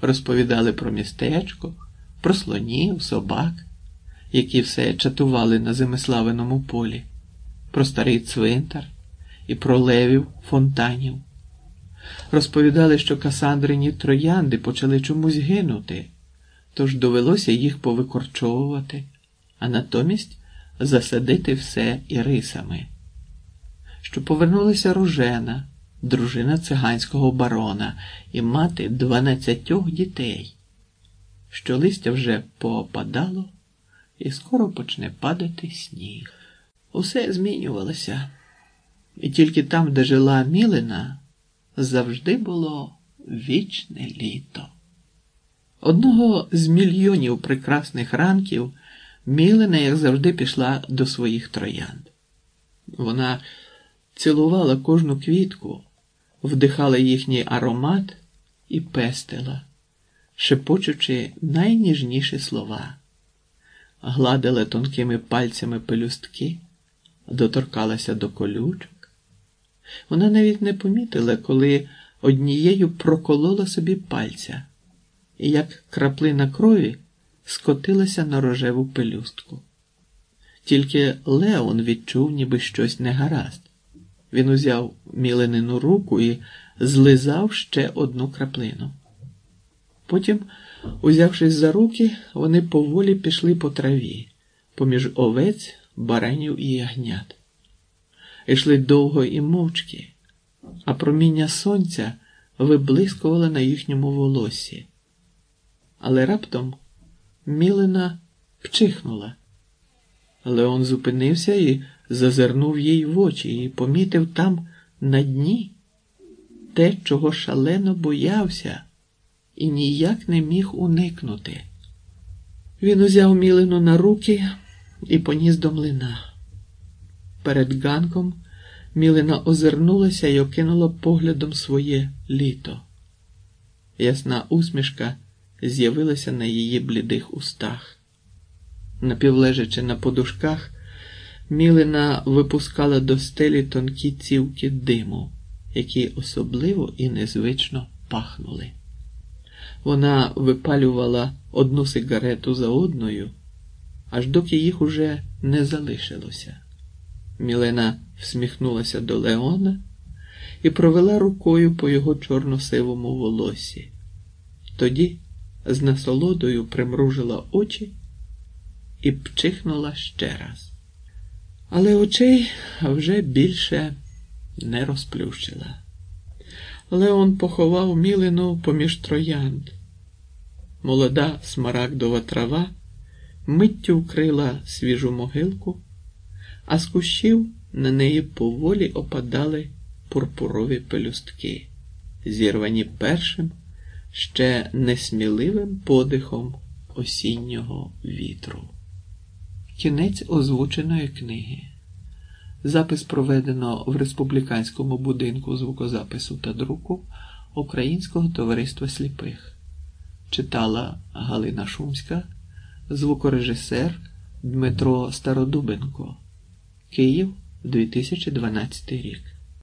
розповідали про містечко, про слонів, собак, які все чатували на Зимиславиному полі, про старий цвинтар і про левів фонтанів. Розповідали, що касандрині троянди почали чомусь гинути, тож довелося їх повикорчовувати, а натомість засадити все ірисами. Що повернулася рожена, дружина циганського барона, і мати дванадцятьох дітей, що листя вже поопадало, і скоро почне падати сніг. Усе змінювалося, і тільки там, де жила Мілина, завжди було вічне літо. Одного з мільйонів прекрасних ранків Мілина, як завжди, пішла до своїх троянд. Вона цілувала кожну квітку, вдихала їхній аромат і пестила, шепочучи найніжніші слова, гладила тонкими пальцями пелюстки, доторкалася до колючок. Вона навіть не помітила, коли однією проколола собі пальця, і як краплина крові скотилася на рожеву пелюстку. Тільки Леон відчув, ніби щось негаразд. Він узяв міленину руку і злизав ще одну краплину. Потім, узявшись за руки, вони поволі пішли по траві, поміж овець, баранів і ягнят. Ішли довго і мовчки, а проміння сонця виблискувало на їхньому волосі. Але раптом Мілина пчихнула. Леон зупинився і зазирнув їй в очі і помітив там на дні те, чого шалено боявся і ніяк не міг уникнути. Він узяв мілину на руки і поніс до млина. Перед ганком Мілина озирнулася і окинула поглядом своє літо. Ясна усмішка з'явилася на її блідих устах. Напівлежачи на подушках, Мілина випускала до стелі тонкі цівки диму, які особливо і незвично пахнули. Вона випалювала одну сигарету за одною, аж доки їх уже не залишилося. Мілена всміхнулася до Леона і провела рукою по його чорно-сивому волосі. Тоді з насолодою примружила очі і пчихнула ще раз. Але очей вже більше не розплющила. Леон поховав мілину поміж троянд. Молода смарагдова трава миттю вкрила свіжу могилку, а з кущів на неї поволі опадали пурпурові пелюстки, зірвані першим, ще несміливим подихом осіннього вітру. Кінець озвученої книги. Запис проведено в республіканському будинку звукозапису та друку Українського товариства сліпих. Читала Галина Шумська, звукорежисер Дмитро Стародубенко. Київ 2012 рік.